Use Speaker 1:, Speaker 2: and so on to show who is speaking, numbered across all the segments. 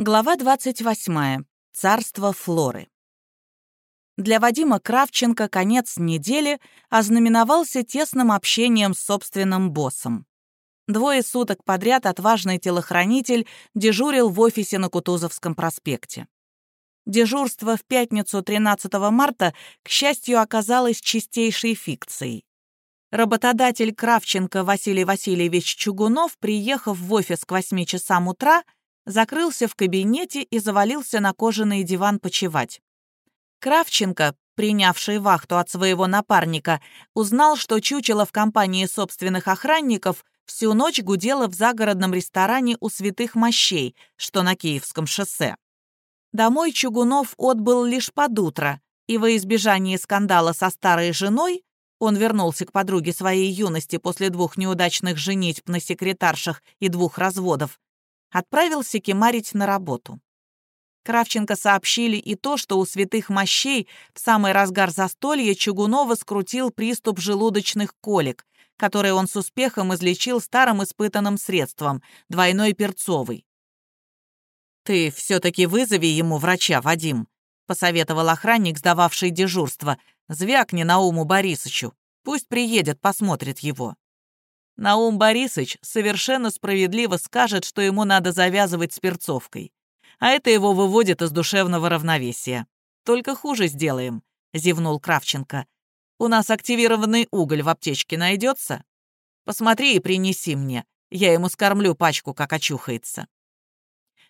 Speaker 1: Глава 28. Царство Флоры. Для Вадима Кравченко конец недели ознаменовался тесным общением с собственным боссом. Двое суток подряд отважный телохранитель дежурил в офисе на Кутузовском проспекте. Дежурство в пятницу 13 марта, к счастью, оказалось чистейшей фикцией. Работодатель Кравченко Василий Васильевич Чугунов, приехав в офис к 8 часам утра, закрылся в кабинете и завалился на кожаный диван почевать. Кравченко, принявший вахту от своего напарника, узнал, что чучело в компании собственных охранников всю ночь гудело в загородном ресторане у Святых Мощей, что на Киевском шоссе. Домой Чугунов отбыл лишь под утро, и во избежание скандала со старой женой он вернулся к подруге своей юности после двух неудачных женитьб на секретаршах и двух разводов, отправился кемарить на работу. Кравченко сообщили и то, что у святых мощей в самый разгар застолья Чугунова скрутил приступ желудочных колик, который он с успехом излечил старым испытанным средством — двойной перцовый. «Ты все-таки вызови ему врача, Вадим», — посоветовал охранник, сдававший дежурство. «Звякни Науму Борисовичу. Пусть приедет, посмотрит его». Наум Борисович совершенно справедливо скажет, что ему надо завязывать с. А это его выводит из душевного равновесия. Только хуже сделаем, зевнул Кравченко. У нас активированный уголь в аптечке найдется? Посмотри и принеси мне. Я ему скормлю пачку, как очухается.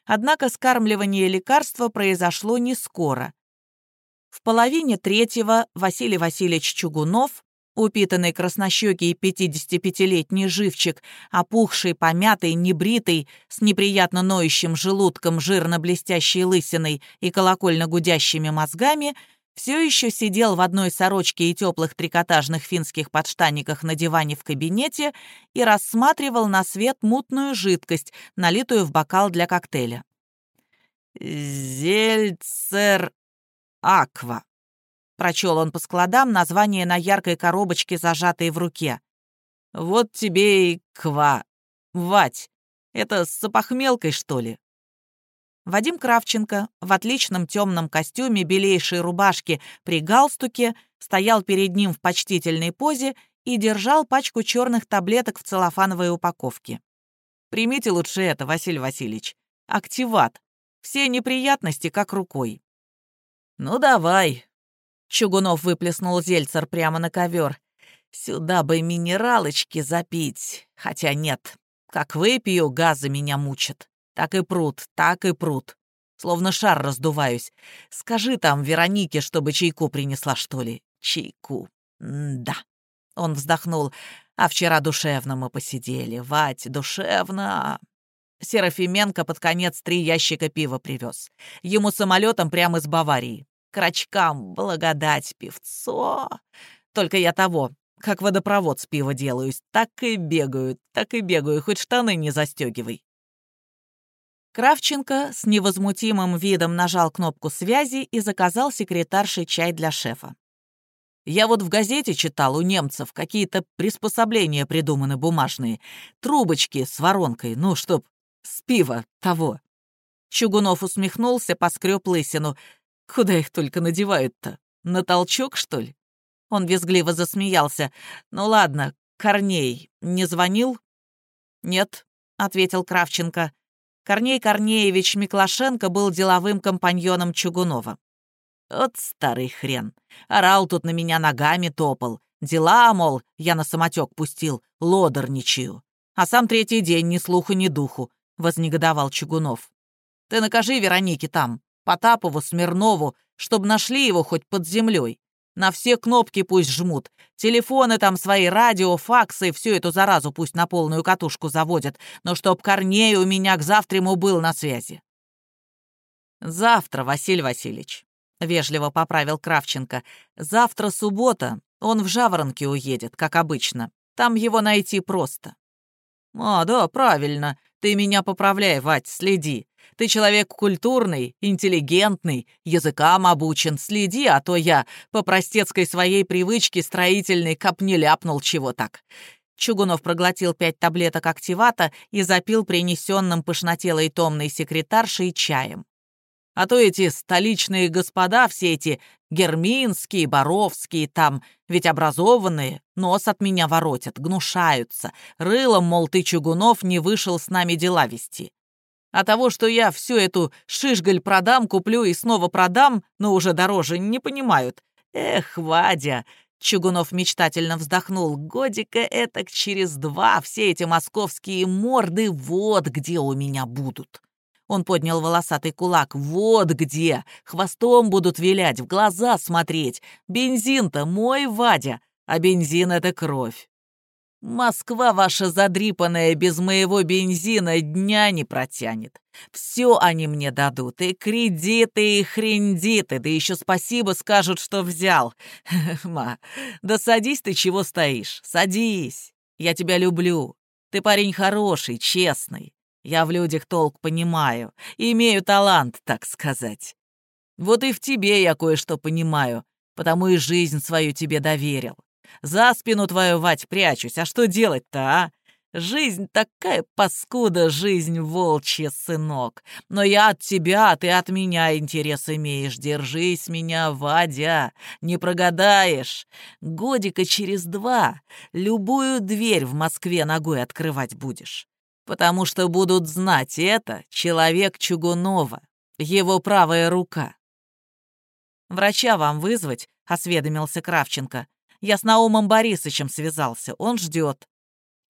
Speaker 1: Однако скармливание лекарства произошло не скоро. В половине третьего Василий Васильевич Чугунов Упитанный краснощекий 55-летний живчик, опухший, помятый, небритый, с неприятно ноющим желудком, жирно-блестящей лысиной и колокольно-гудящими мозгами, все еще сидел в одной сорочке и теплых трикотажных финских подштаниках на диване в кабинете и рассматривал на свет мутную жидкость, налитую в бокал для коктейля. «Зельцер Аква», Прочел он по складам название на яркой коробочке, зажатой в руке. «Вот тебе и ква. Вать. Это с опохмелкой, что ли?» Вадим Кравченко в отличном темном костюме, белейшей рубашке при галстуке стоял перед ним в почтительной позе и держал пачку черных таблеток в целлофановой упаковке. «Примите лучше это, Василий Васильевич. Активат. Все неприятности как рукой». «Ну давай, Чугунов выплеснул зельцер прямо на ковер. «Сюда бы минералочки запить. Хотя нет. Как выпью, газы меня мучат. Так и прут, так и прут. Словно шар раздуваюсь. Скажи там Веронике, чтобы чайку принесла, что ли. Чайку. М да». Он вздохнул. «А вчера душевно мы посидели. Вать, душевно. Серафименко под конец три ящика пива привез. Ему самолетом прямо из Баварии крачкам благодать певцо. Только я того, как водопровод с пива делаюсь, так и бегаю, так и бегаю, хоть штаны не застегивай. Кравченко с невозмутимым видом нажал кнопку связи и заказал секретарше чай для шефа. Я вот в газете читал, у немцев какие-то приспособления придуманы бумажные. Трубочки с воронкой, ну, чтоб с пива того. Чугунов усмехнулся, поскреб лысину. Куда их только надевают-то? На толчок, что ли? Он визгливо засмеялся. «Ну ладно, Корней не звонил?» «Нет», — ответил Кравченко. Корней Корнеевич Миклашенко был деловым компаньоном Чугунова. «Вот старый хрен. Орал тут на меня ногами топал. Дела, мол, я на самотек пустил, лодорничаю. А сам третий день ни слуху, ни духу», — вознегодовал Чугунов. «Ты накажи Веронике там, Потапову, Смирнову, чтобы нашли его хоть под землей. На все кнопки пусть жмут. Телефоны там свои, радио, факсы, всю эту заразу пусть на полную катушку заводят, но чтоб Корней у меня к завтраму был на связи. «Завтра, Василий Васильевич», — вежливо поправил Кравченко. «Завтра суббота, он в Жаворонке уедет, как обычно. Там его найти просто». «А, да, правильно. Ты меня поправляй, Вать, следи. Ты человек культурный, интеллигентный, языкам обучен. Следи, а то я по простецкой своей привычке строительной кап ляпнул чего так. Чугунов проглотил пять таблеток активата и запил принесенным пышнотелой томной секретаршей чаем. А то эти столичные господа, все эти Герминские, Боровские там, ведь образованные, нос от меня воротят, гнушаются. Рылом, мол, ты, Чугунов, не вышел с нами дела вести. А того, что я всю эту шишгаль продам, куплю и снова продам, но уже дороже, не понимают. Эх, Вадя, Чугунов мечтательно вздохнул. «Годика этак через два все эти московские морды вот где у меня будут». Он поднял волосатый кулак. «Вот где! Хвостом будут вилять, в глаза смотреть. Бензин-то мой, Вадя, а бензин — это кровь. Москва ваша задрипанная без моего бензина дня не протянет. Все они мне дадут, и кредиты, и хрендиты, да еще спасибо скажут, что взял. Ма, да садись ты, чего стоишь, садись. Я тебя люблю. Ты парень хороший, честный. Я в людях толк понимаю, имею талант, так сказать. Вот и в тебе я кое-что понимаю, потому и жизнь свою тебе доверил. За спину твою, Вать, прячусь, а что делать-то, а? Жизнь такая паскуда, жизнь волчья, сынок. Но я от тебя, ты от меня интерес имеешь. Держись меня, Вадя, не прогадаешь. Годика через два любую дверь в Москве ногой открывать будешь потому что будут знать это человек Чугунова, его правая рука. «Врача вам вызвать?» — осведомился Кравченко. «Я с Наумом Борисовичем связался, он ждет».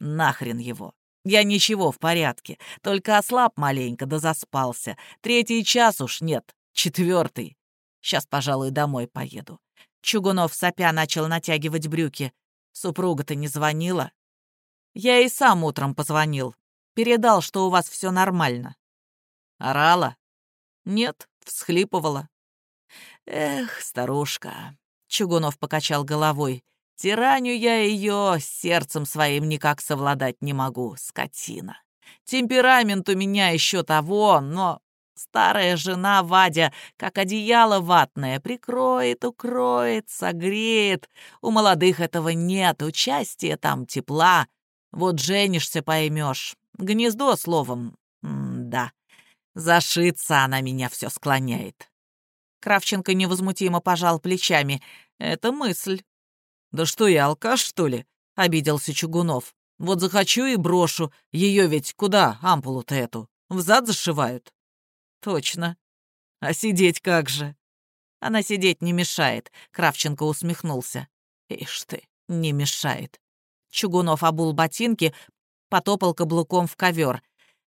Speaker 1: «Нахрен его! Я ничего, в порядке, только ослаб маленько да заспался. Третий час уж нет, четвертый. Сейчас, пожалуй, домой поеду». Чугунов сопя начал натягивать брюки. Супруга-то не звонила. Я и сам утром позвонил. Передал, что у вас все нормально. Орала? Нет, всхлипывала. Эх, старушка. Чугунов покачал головой. Тираню я ее сердцем своим никак совладать не могу, скотина. Темперамент у меня еще того, но старая жена Вадя, как одеяло ватное, прикроет, укроет, согреет. У молодых этого нет, участия там тепла. Вот женишься, поймешь. Гнездо, словом. М да. Зашиться она меня все склоняет. Кравченко невозмутимо пожал плечами. Это мысль. «Да что я, алкаш, что ли?» — обиделся Чугунов. «Вот захочу и брошу. Ее ведь куда, ампулу-то эту? В зад зашивают?» «Точно. А сидеть как же?» «Она сидеть не мешает», — Кравченко усмехнулся. «Ишь ты, не мешает». Чугунов обул ботинки, потопал каблуком в ковер.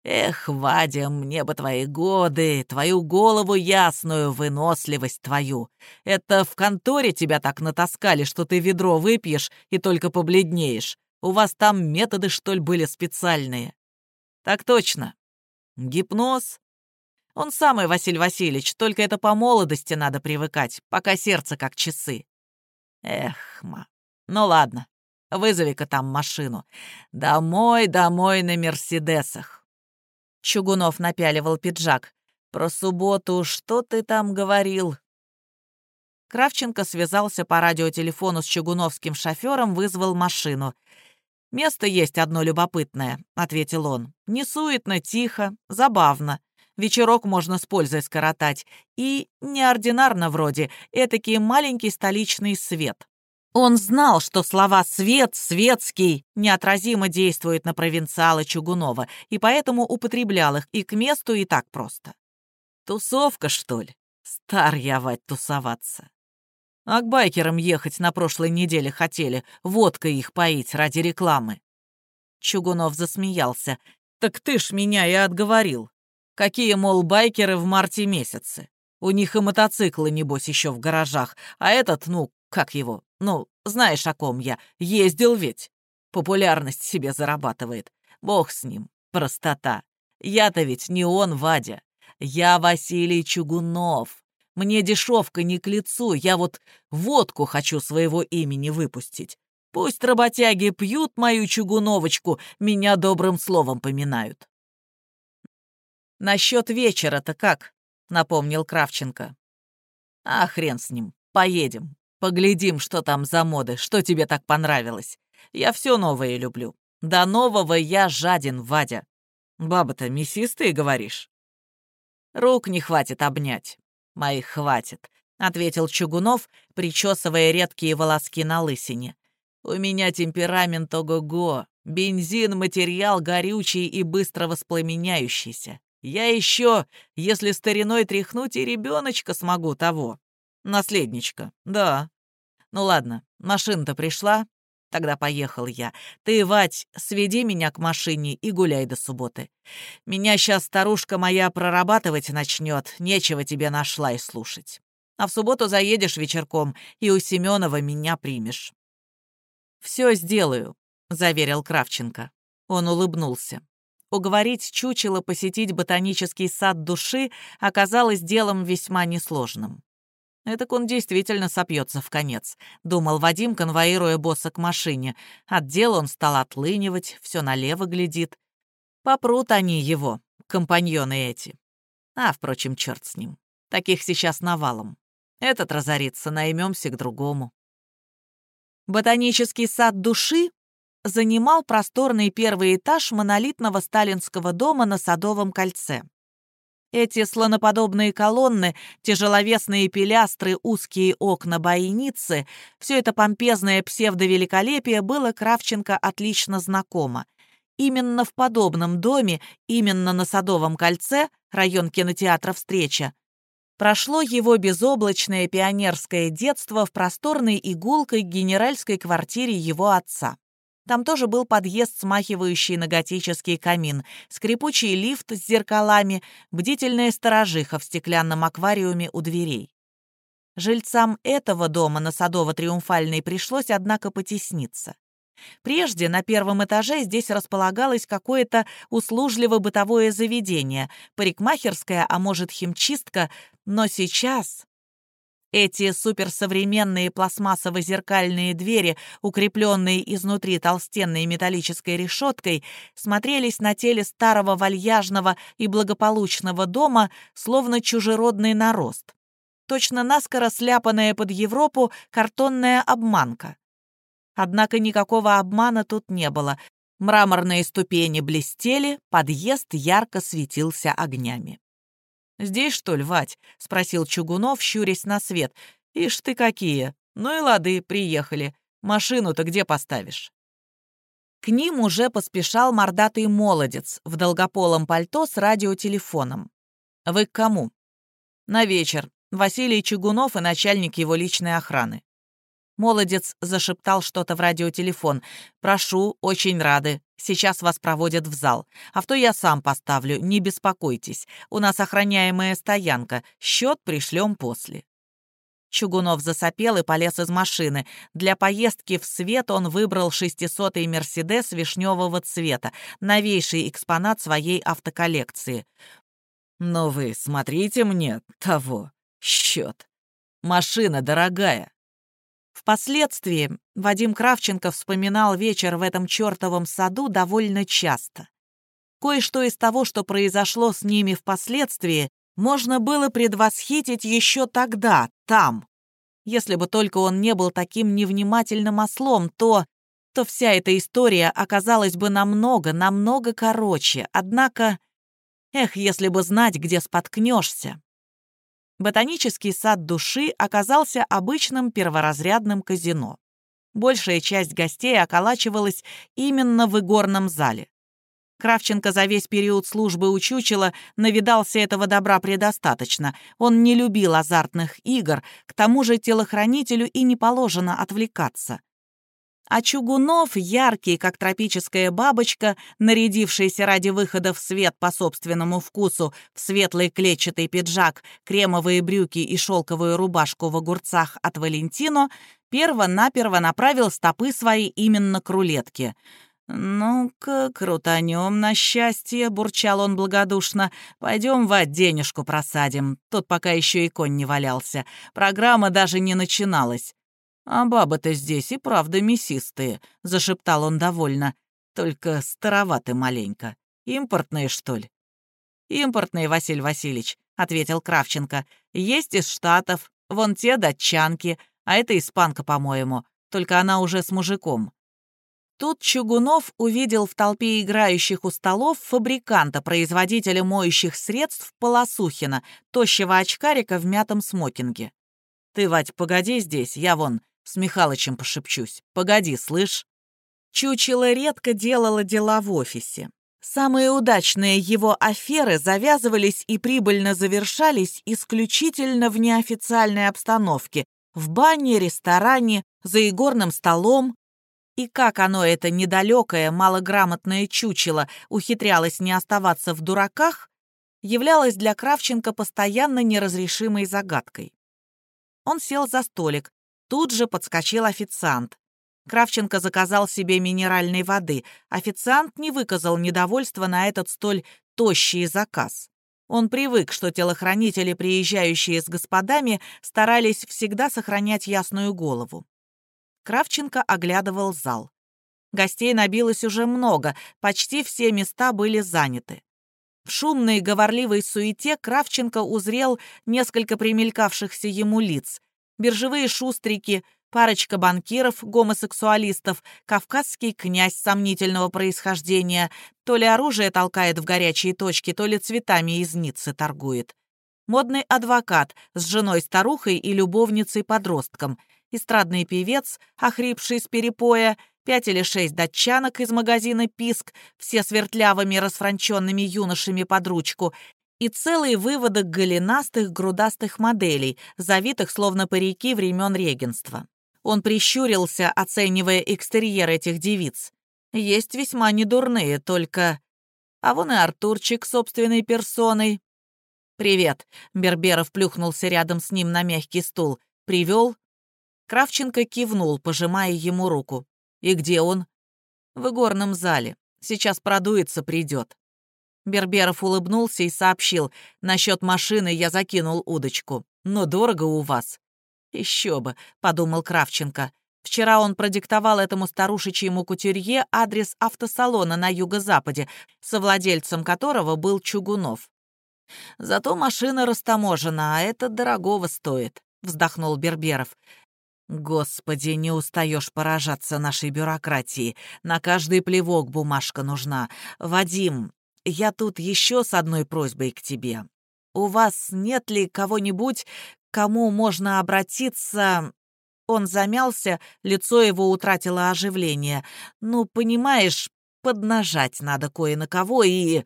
Speaker 1: «Эх, Вадя, мне бы твои годы, твою голову ясную, выносливость твою. Это в конторе тебя так натаскали, что ты ведро выпьешь и только побледнеешь. У вас там методы, что ли, были специальные?» «Так точно. Гипноз?» «Он самый, Василий Васильевич, только это по молодости надо привыкать, пока сердце как часы». «Эх, ма, ну ладно, Вызови-ка там машину. Домой, домой на Мерседесах. Чугунов напяливал пиджак. Про субботу что ты там говорил? Кравченко связался по радиотелефону с чугуновским шофером, вызвал машину. «Место есть одно любопытное», — ответил он. «Не суетно, тихо, забавно. Вечерок можно с пользой скоротать. И неординарно вроде, этакий маленький столичный свет. Он знал, что слова «свет», «светский» неотразимо действуют на провинциала Чугунова, и поэтому употреблял их и к месту, и так просто. «Тусовка, что ли? Стар я, вать, тусоваться. А к байкерам ехать на прошлой неделе хотели, водкой их поить ради рекламы». Чугунов засмеялся. «Так ты ж меня и отговорил. Какие, мол, байкеры в марте месяце? У них и мотоциклы, небось, еще в гаражах, а этот, ну, как его, ну, знаешь, о ком я. Ездил ведь. Популярность себе зарабатывает. Бог с ним. Простота. Я-то ведь не он, Вадя. Я Василий Чугунов. Мне дешевка не к лицу. Я вот водку хочу своего имени выпустить. Пусть работяги пьют мою чугуновочку, меня добрым словом поминают. «Насчет вечера-то как?» — напомнил Кравченко. «А хрен с ним, поедем. Поглядим, что там за моды, что тебе так понравилось. Я все новое люблю. До нового я жаден, Вадя. Баба-то мясистые, говоришь? Рук не хватит обнять. Моих хватит, ответил Чугунов, причесывая редкие волоски на лысине. У меня темперамент ого-го. Бензин — материал горючий и быстро воспламеняющийся. Я еще, если стариной тряхнуть, и ребеночка смогу того. Наследничка, да. Ну ладно, машина-то пришла, Тогда поехал я. Ты, Вать, сведи меня к машине и гуляй до субботы. Меня сейчас старушка моя прорабатывать начнет, нечего тебе нашла и слушать. А в субботу заедешь вечерком и у Семенова меня примешь. «Все сделаю», — заверил Кравченко. Он улыбнулся. Уговорить чучело посетить ботанический сад души оказалось делом весьма несложным. «Этак он действительно сопьется в конец», — думал Вадим, конвоируя босса к машине. От дела он стал отлынивать, все налево глядит. Попрут они его, компаньоны эти. А, впрочем, черт с ним. Таких сейчас навалом. Этот разорится, наймемся к другому. Ботанический сад души занимал просторный первый этаж монолитного сталинского дома на Садовом кольце. Эти слоноподобные колонны, тяжеловесные пилястры, узкие окна бойницы — все это помпезное псевдовеликолепие было Кравченко отлично знакомо. Именно в подобном доме, именно на Садовом кольце, район кинотеатра «Встреча», прошло его безоблачное пионерское детство в просторной игулкой генеральской квартире его отца. Там тоже был подъезд, смахивающий на готический камин, скрипучий лифт с зеркалами, бдительная сторожиха в стеклянном аквариуме у дверей. Жильцам этого дома на Садово-Триумфальной пришлось, однако, потесниться. Прежде на первом этаже здесь располагалось какое-то услужливо-бытовое заведение, парикмахерская, а может, химчистка, но сейчас эти суперсовременные пластмассово-зеркальные двери, укрепленные изнутри толстенной металлической решеткой, смотрелись на теле старого вальяжного и благополучного дома, словно чужеродный нарост. Точно наскоро сляпанная под Европу картонная обманка. Однако никакого обмана тут не было. Мраморные ступени блестели, подъезд ярко светился огнями. «Здесь, что ли, Вать?» — спросил Чугунов, щурясь на свет. «Ишь ты какие! Ну и лады, приехали. Машину-то где поставишь?» К ним уже поспешал мордатый молодец в долгополом пальто с радиотелефоном. «Вы к кому?» «На вечер. Василий Чугунов и начальник его личной охраны». Молодец зашептал что-то в радиотелефон. «Прошу, очень рады. Сейчас вас проводят в зал. Авто я сам поставлю, не беспокойтесь. У нас охраняемая стоянка. Счет пришлем после». Чугунов засопел и полез из машины. Для поездки в свет он выбрал 600-й «Мерседес» вишневого цвета, новейший экспонат своей автоколлекции. «Но вы смотрите мне того. Счет. Машина дорогая. Впоследствии Вадим Кравченко вспоминал вечер в этом чертовом саду довольно часто. Кое-что из того, что произошло с ними впоследствии, можно было предвосхитить еще тогда, там. Если бы только он не был таким невнимательным ослом, то... то вся эта история оказалась бы намного, намного короче. Однако... Эх, если бы знать, где споткнешься. Ботанический сад души оказался обычным перворазрядным казино. Большая часть гостей околачивалась именно в игорном зале. Кравченко за весь период службы у Чучела навидался этого добра предостаточно. Он не любил азартных игр, к тому же телохранителю и не положено отвлекаться. А Чугунов, яркий, как тропическая бабочка, нарядившийся ради выхода в свет по собственному вкусу в светлый клетчатый пиджак, кремовые брюки и шелковую рубашку в огурцах от Валентино, перво-наперво направил стопы свои именно к рулетке. «Ну-ка, крутанем на счастье», — бурчал он благодушно. «Пойдем, Вать, денежку просадим. Тут пока еще и конь не валялся. Программа даже не начиналась. «А бабы-то здесь и правда мясистые», — зашептал он довольно. «Только староваты маленько. Импортные, что ли?» «Импортные, Василий Васильевич», — ответил Кравченко. «Есть из Штатов, вон те датчанки, а это испанка, по-моему, только она уже с мужиком». Тут Чугунов увидел в толпе играющих у столов фабриканта, производителя моющих средств Полосухина, тощего очкарика в мятом смокинге. «Ты, Вать, погоди здесь, я вон с Михалычем пошепчусь. Погоди, слышь?» Чучело редко делало дела в офисе. Самые удачные его аферы завязывались и прибыльно завершались исключительно в неофициальной обстановке, в бане, ресторане, за игорным столом, и как оно, это недалекое, малограмотное чучело, ухитрялось не оставаться в дураках, являлось для Кравченко постоянно неразрешимой загадкой. Он сел за столик. Тут же подскочил официант. Кравченко заказал себе минеральной воды. Официант не выказал недовольства на этот столь тощий заказ. Он привык, что телохранители, приезжающие с господами, старались всегда сохранять ясную голову. Кравченко оглядывал зал. Гостей набилось уже много, почти все места были заняты. В шумной говорливой суете Кравченко узрел несколько примелькавшихся ему лиц. Биржевые шустрики, парочка банкиров, гомосексуалистов, кавказский князь сомнительного происхождения, то ли оружие толкает в горячие точки, то ли цветами из Ниццы торгует. Модный адвокат с женой-старухой и любовницей-подростком — эстрадный певец, охрипший с перепоя, пять или шесть датчанок из магазина «Писк», все свертлявыми расфранченными юношами под ручку, и целый выводок голенастых грудастых моделей, завитых словно парики времен регенства. Он прищурился, оценивая экстерьер этих девиц. Есть весьма недурные, только... А вон и Артурчик собственной персоной. «Привет», — Берберов плюхнулся рядом с ним на мягкий стул. «Привел?» Кравченко кивнул, пожимая ему руку. «И где он?» «В игорном зале. Сейчас продуется, придет». Берберов улыбнулся и сообщил. «Насчет машины я закинул удочку. Но дорого у вас». «Еще бы», — подумал Кравченко. Вчера он продиктовал этому старушечьему кутюрье адрес автосалона на юго-западе, совладельцем которого был Чугунов. «Зато машина растаможена, а это дорогого стоит», — вздохнул Берберов. Господи, не устаешь поражаться нашей бюрократии. На каждый плевок бумажка нужна. Вадим, я тут еще с одной просьбой к тебе. У вас нет ли кого-нибудь, кому можно обратиться...» Он замялся, лицо его утратило оживление. «Ну, понимаешь, поднажать надо кое на кого и...»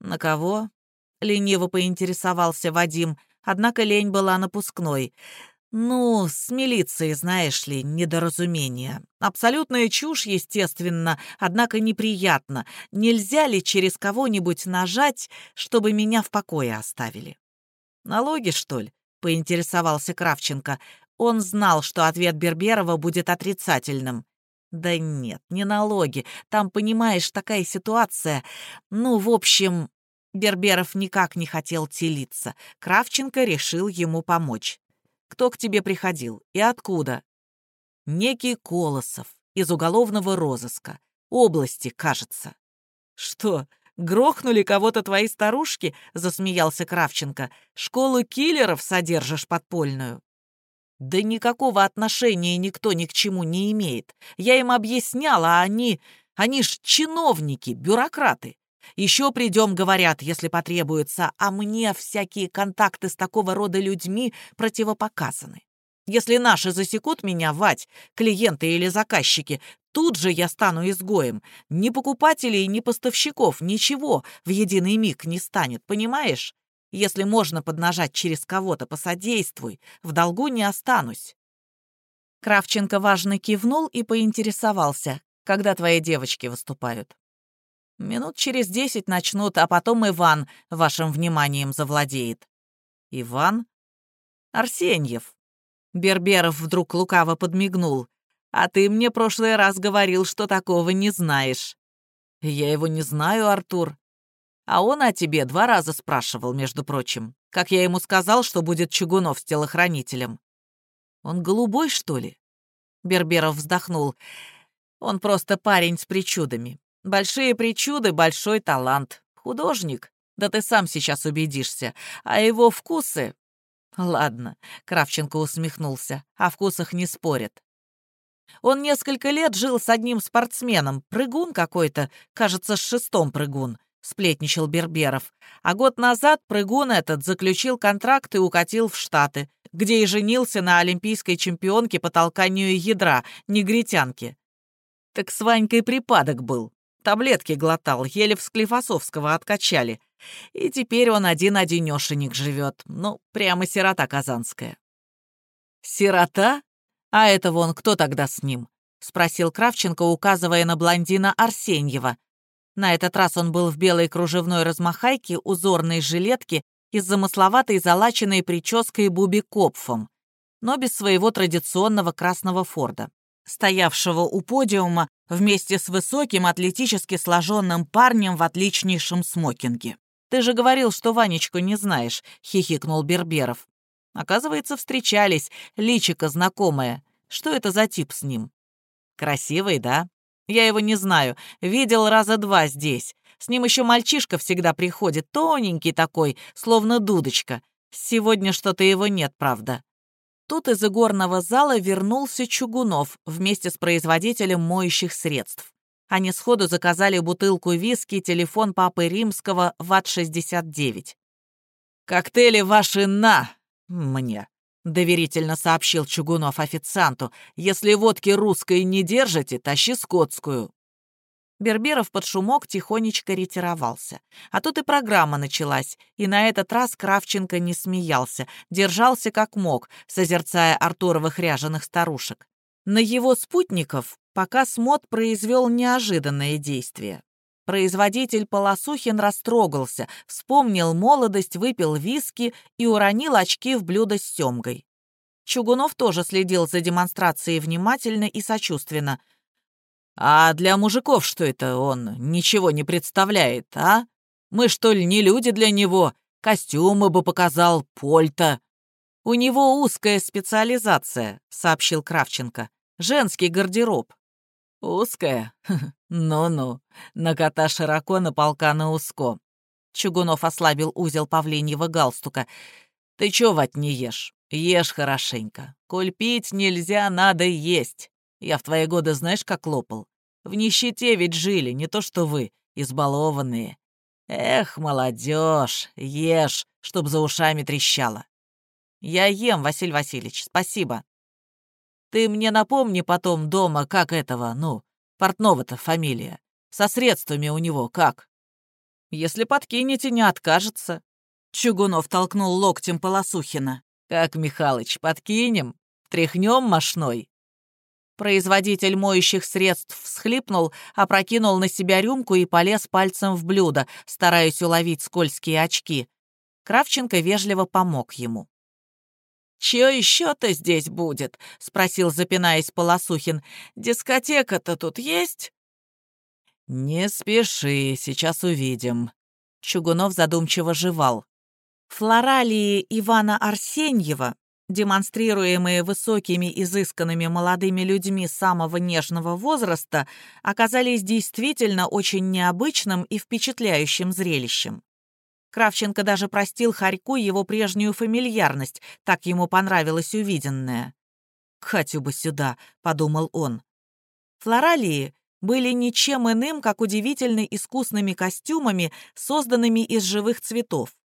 Speaker 1: «На кого?» — лениво поинтересовался Вадим, однако лень была напускной. «Ну, с милицией, знаешь ли, недоразумение. Абсолютная чушь, естественно, однако неприятно. Нельзя ли через кого-нибудь нажать, чтобы меня в покое оставили?» «Налоги, что ли?» — поинтересовался Кравченко. Он знал, что ответ Берберова будет отрицательным. «Да нет, не налоги. Там, понимаешь, такая ситуация. Ну, в общем...» Берберов никак не хотел телиться. Кравченко решил ему помочь. Кто к тебе приходил и откуда?» «Некий Колосов из уголовного розыска. Области, кажется». «Что, грохнули кого-то твои старушки?» — засмеялся Кравченко. «Школу киллеров содержишь подпольную». «Да никакого отношения никто ни к чему не имеет. Я им объясняла, а они... Они ж чиновники, бюрократы. Еще придем, говорят, если потребуется, а мне всякие контакты с такого рода людьми противопоказаны. Если наши засекут меня, Вать, клиенты или заказчики, тут же я стану изгоем. Ни покупателей, ни поставщиков, ничего в единый миг не станет, понимаешь? Если можно поднажать через кого-то, посодействуй, в долгу не останусь. Кравченко важно кивнул и поинтересовался, когда твои девочки выступают. Минут через десять начнут, а потом Иван вашим вниманием завладеет. Иван? Арсеньев. Берберов вдруг лукаво подмигнул. А ты мне прошлый раз говорил, что такого не знаешь. Я его не знаю, Артур. А он о тебе два раза спрашивал, между прочим. Как я ему сказал, что будет Чугунов с телохранителем. Он голубой, что ли? Берберов вздохнул. Он просто парень с причудами. Большие причуды, большой талант. Художник. Да ты сам сейчас убедишься. А его вкусы... Ладно, Кравченко усмехнулся. О вкусах не спорят. Он несколько лет жил с одним спортсменом, прыгун какой-то, кажется, с шестом прыгун, сплетничал Берберов. А год назад прыгун этот заключил контракт и укатил в Штаты, где и женился на олимпийской чемпионке по толканию ядра, негритянке. Так с Ванькой припадок был. Таблетки глотал, еле в Склифосовского откачали. И теперь он один-одинешенек живет. Ну, прямо сирота казанская. «Сирота? А это вон кто тогда с ним?» — спросил Кравченко, указывая на блондина Арсеньева. На этот раз он был в белой кружевной размахайке, узорной жилетке и с замысловатой залаченной прической Буби Копфом, но без своего традиционного красного форда, стоявшего у подиума вместе с высоким атлетически сложенным парнем в отличнейшем смокинге. «Ты же говорил, что Ванечку не знаешь», — хихикнул Берберов. Оказывается, встречались, личико знакомое. Что это за тип с ним? Красивый, да? Я его не знаю. Видел раза два здесь. С ним еще мальчишка всегда приходит, тоненький такой, словно дудочка. Сегодня что-то его нет, правда. Тут из игорного зала вернулся Чугунов вместе с производителем моющих средств. Они сходу заказали бутылку виски, телефон папы Римского ВАТ-69. «Коктейли ваши на!» «Мне», — доверительно сообщил Чугунов официанту, «если водки русской не держите, тащи скотскую». Берберов под шумок тихонечко ретировался. А тут и программа началась, и на этот раз Кравченко не смеялся, держался как мог, созерцая Артуровых ряженых старушек. На его спутников пока СМОД произвел неожиданное действие. Производитель Полосухин растрогался, вспомнил молодость, выпил виски и уронил очки в блюдо с семгой. Чугунов тоже следил за демонстрацией внимательно и сочувственно. «А для мужиков что это он ничего не представляет, а? Мы, что ли, не люди для него? Костюмы бы показал, польта». «У него узкая специализация», — сообщил Кравченко. «Женский гардероб». «Узкая? Ну-ну, на кота широко, на полка на узко». Чугунов ослабил узел павлиньего галстука. «Ты чё, вать, не ешь? Ешь хорошенько. Коль нельзя, надо есть. Я в твои годы знаешь, как лопал? В нищете ведь жили, не то что вы, избалованные. Эх, молодежь, ешь, чтоб за ушами трещало. Я ем, Василий Васильевич, спасибо. Ты мне напомни потом дома, как этого, ну, портного-то фамилия. Со средствами у него как? Если подкинете, не откажется. Чугунов толкнул локтем Полосухина. Как, Михалыч, подкинем? Тряхнем мошной? Производитель моющих средств всхлипнул, опрокинул на себя рюмку и полез пальцем в блюдо, стараясь уловить скользкие очки. Кравченко вежливо помог ему. «Чё ещё-то здесь будет?» — спросил, запинаясь Полосухин. «Дискотека-то тут есть?» «Не спеши, сейчас увидим». Чугунов задумчиво жевал. Флоралии Ивана Арсеньева, демонстрируемые высокими изысканными молодыми людьми самого нежного возраста, оказались действительно очень необычным и впечатляющим зрелищем. Кравченко даже простил Харьку его прежнюю фамильярность, так ему понравилось увиденное. «Катю бы сюда», — подумал он. Флоралии были ничем иным, как удивительно искусными костюмами, созданными из живых цветов.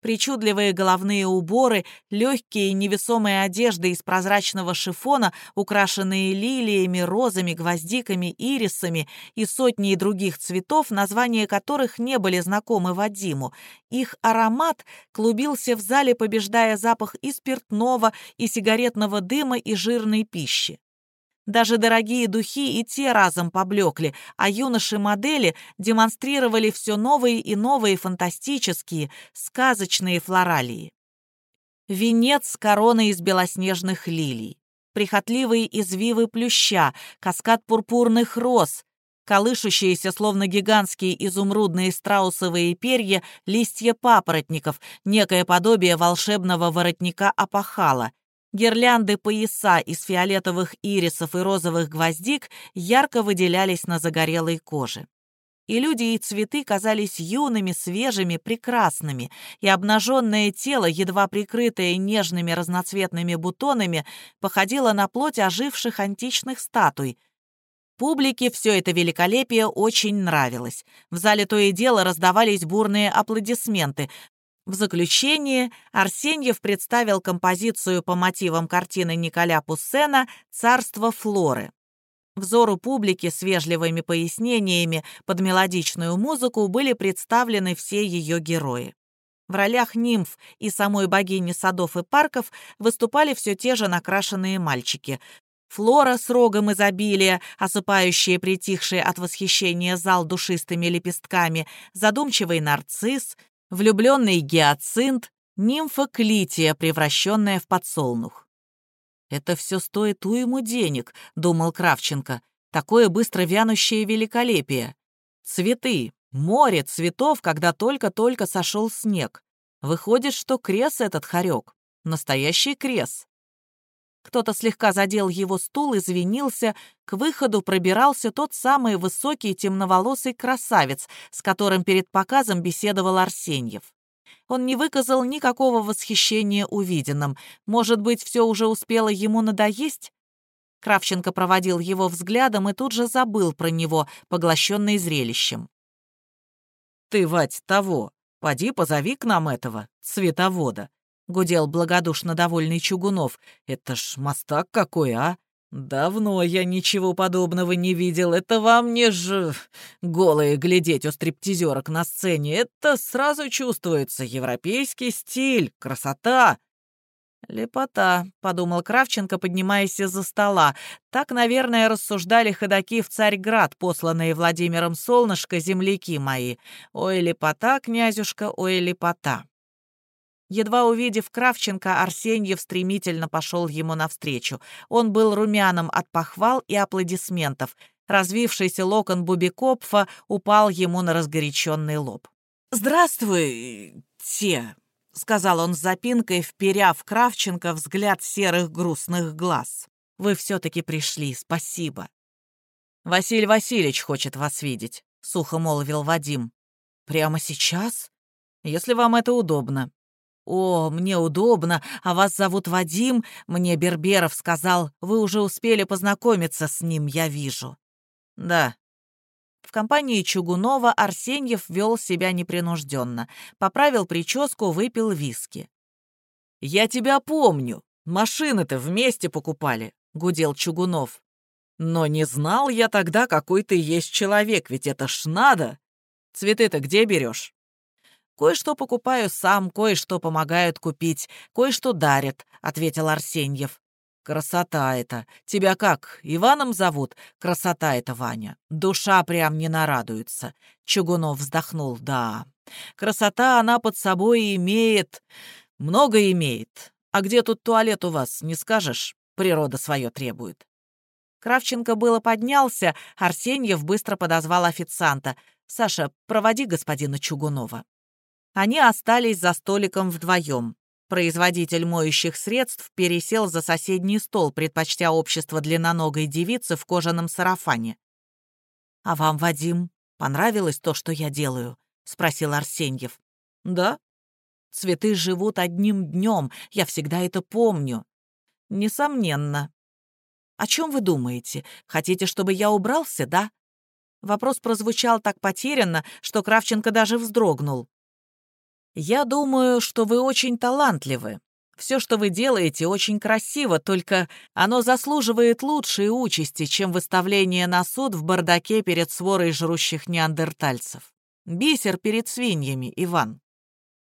Speaker 1: Причудливые головные уборы, легкие невесомые одежды из прозрачного шифона, украшенные лилиями, розами, гвоздиками, ирисами и сотней других цветов, названия которых не были знакомы Вадиму. Их аромат клубился в зале, побеждая запах и спиртного, и сигаретного дыма, и жирной пищи. Даже дорогие духи и те разом поблекли, а юноши-модели демонстрировали все новые и новые фантастические, сказочные флоралии. Венец короны из белоснежных лилий, прихотливые извивы плюща, каскад пурпурных роз, колышущиеся, словно гигантские изумрудные страусовые перья, листья папоротников, некое подобие волшебного воротника опахала, Гирлянды пояса из фиолетовых ирисов и розовых гвоздик ярко выделялись на загорелой коже. И люди, и цветы казались юными, свежими, прекрасными, и обнаженное тело, едва прикрытое нежными разноцветными бутонами, походило на плоть оживших античных статуй. Публике все это великолепие очень нравилось. В зале то и дело раздавались бурные аплодисменты. В заключение Арсеньев представил композицию по мотивам картины Николя Пуссена «Царство Флоры». Взору публики с вежливыми пояснениями под мелодичную музыку были представлены все ее герои. В ролях нимф и самой богини садов и парков выступали все те же накрашенные мальчики. Флора с рогом изобилия, осыпающая притихший от восхищения зал душистыми лепестками, задумчивый нарцисс, влюбленный гиацинт, нимфа Клития, превращенная в подсолнух. «Это все стоит уйму денег», — думал Кравченко. «Такое быстро вянущее великолепие. Цветы, море цветов, когда только-только сошел снег. Выходит, что крес этот хорек. Настоящий крес». Кто-то слегка задел его стул, извинился. К выходу пробирался тот самый высокий темноволосый красавец, с которым перед показом беседовал Арсеньев. Он не выказал никакого восхищения увиденным. Может быть, все уже успело ему надоесть? Кравченко проводил его взглядом и тут же забыл про него, поглощенный зрелищем. «Ты, Вать, того, поди позови к нам этого, цветовода», — гудел благодушно довольный Чугунов. «Это ж мастак какой, а? «Давно я ничего подобного не видел. Это вам не ж... голые глядеть у стриптизерок на сцене. Это сразу чувствуется. Европейский стиль, красота». «Лепота», — подумал Кравченко, поднимаясь из-за стола. «Так, наверное, рассуждали ходаки в Царьград, посланные Владимиром Солнышко, земляки мои. Ой, лепота, князюшка, ой, лепота». Едва увидев Кравченко, Арсеньев стремительно пошел ему навстречу. Он был румяным от похвал и аплодисментов. Развившийся локон Бубикопфа упал ему на разгоряченный лоб. «Здравствуйте!» — сказал он с запинкой, вперя в Кравченко взгляд серых грустных глаз. «Вы все-таки пришли, спасибо». «Василий Васильевич хочет вас видеть», — сухо молвил Вадим. «Прямо сейчас? Если вам это удобно. «О, мне удобно, а вас зовут Вадим. Мне Берберов сказал, вы уже успели познакомиться с ним, я вижу». «Да». В компании Чугунова Арсеньев вел себя непринужденно, поправил прическу, выпил виски. «Я тебя помню. Машины-то вместе покупали», — гудел Чугунов. «Но не знал я тогда, какой ты есть человек, ведь это ж надо. Цветы-то где берешь?» «Кое-что покупаю сам, кое-что помогают купить, кое-что дарят», — ответил Арсеньев. «Красота это! Тебя как, Иваном зовут? Красота это, Ваня! Душа прям не нарадуется!» Чугунов вздохнул. «Да, красота она под собой имеет, много имеет. А где тут туалет у вас, не скажешь? Природа свое требует». Кравченко было поднялся, Арсеньев быстро подозвал официанта. «Саша, проводи господина Чугунова». Они остались за столиком вдвоем. Производитель моющих средств пересел за соседний стол, предпочтя общество длинноногой девицы в кожаном сарафане. «А вам, Вадим, понравилось то, что я делаю?» — спросил Арсеньев. «Да. Цветы живут одним днем, я всегда это помню». «Несомненно». «О чем вы думаете? Хотите, чтобы я убрался, да?» Вопрос прозвучал так потерянно, что Кравченко даже вздрогнул. Я думаю, что вы очень талантливы. Все, что вы делаете, очень красиво, только оно заслуживает лучшей участи, чем выставление на суд в бардаке перед сворой жрущих неандертальцев. Бисер перед свиньями, Иван.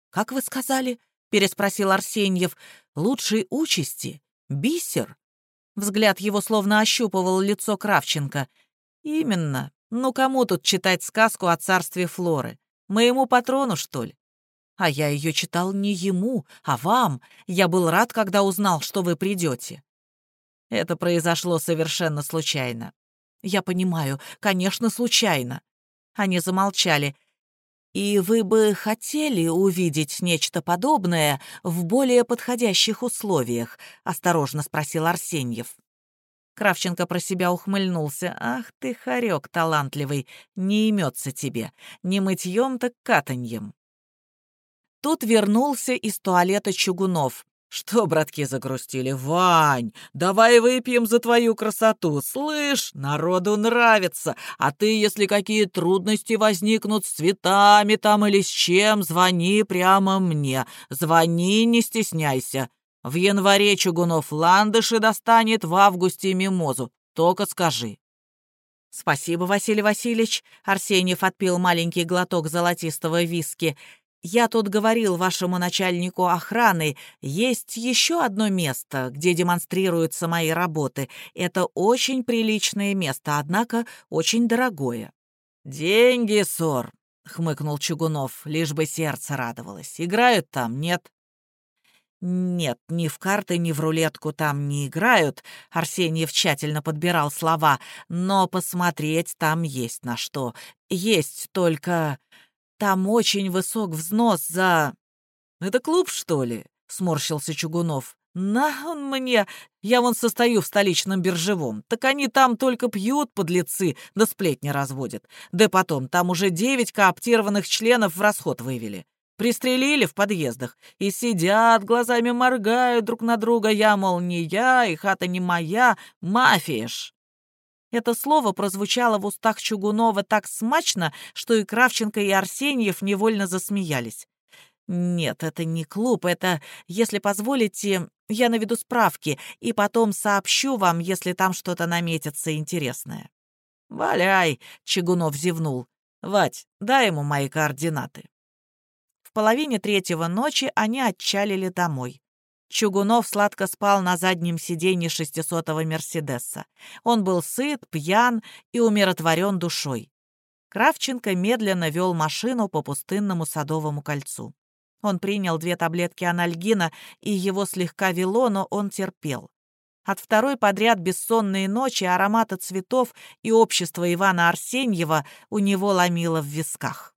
Speaker 1: «Как вы сказали?» — переспросил Арсеньев. «Лучшей участи? Бисер?» Взгляд его словно ощупывал лицо Кравченко. «Именно. Ну кому тут читать сказку о царстве Флоры? Моему патрону, что ли? А я ее читал не ему, а вам. Я был рад, когда узнал, что вы придете. Это произошло совершенно случайно. Я понимаю, конечно, случайно. Они замолчали. И вы бы хотели увидеть нечто подобное в более подходящих условиях, осторожно спросил Арсеньев. Кравченко про себя ухмыльнулся. «Ах ты, хорек талантливый, не имется тебе. Не мытьем, так катаньем». Тут вернулся из туалета Чугунов. «Что, братки, загрустили? Вань, давай выпьем за твою красоту. Слышь, народу нравится. А ты, если какие трудности возникнут с цветами там или с чем, звони прямо мне. Звони, не стесняйся. В январе Чугунов ландыши достанет, в августе мимозу. Только скажи». «Спасибо, Василий Васильевич», — Арсеньев отпил маленький глоток золотистого виски. «Я тут говорил вашему начальнику охраны, есть еще одно место, где демонстрируются мои работы. Это очень приличное место, однако очень дорогое». «Деньги, ссор», — хмыкнул Чугунов, лишь бы сердце радовалось. «Играют там, нет?» «Нет, ни в карты, ни в рулетку там не играют», — Арсеньев тщательно подбирал слова, «но посмотреть там есть на что. Есть только... Там очень высок взнос за...» «Это клуб, что ли?» — сморщился Чугунов. «На он мне! Я вон состою в столичном биржевом. Так они там только пьют, подлецы, да сплетни разводят. Да потом, там уже девять кооптированных членов в расход вывели. Пристрелили в подъездах и сидят, глазами моргают друг на друга. Я, мол, не я, и хата не моя, мафия ж. Это слово прозвучало в устах Чугунова так смачно, что и Кравченко, и Арсеньев невольно засмеялись. «Нет, это не клуб, это, если позволите, я наведу справки и потом сообщу вам, если там что-то наметится интересное». «Валяй!» — Чугунов зевнул. «Вать, дай ему мои координаты». В половине третьего ночи они отчалили домой. Чугунов сладко спал на заднем сиденье шестисотого «Мерседеса». Он был сыт, пьян и умиротворен душой. Кравченко медленно вел машину по пустынному Садовому кольцу. Он принял две таблетки анальгина, и его слегка вело, но он терпел. От второй подряд бессонные ночи, аромата цветов и общества Ивана Арсеньева у него ломило в висках.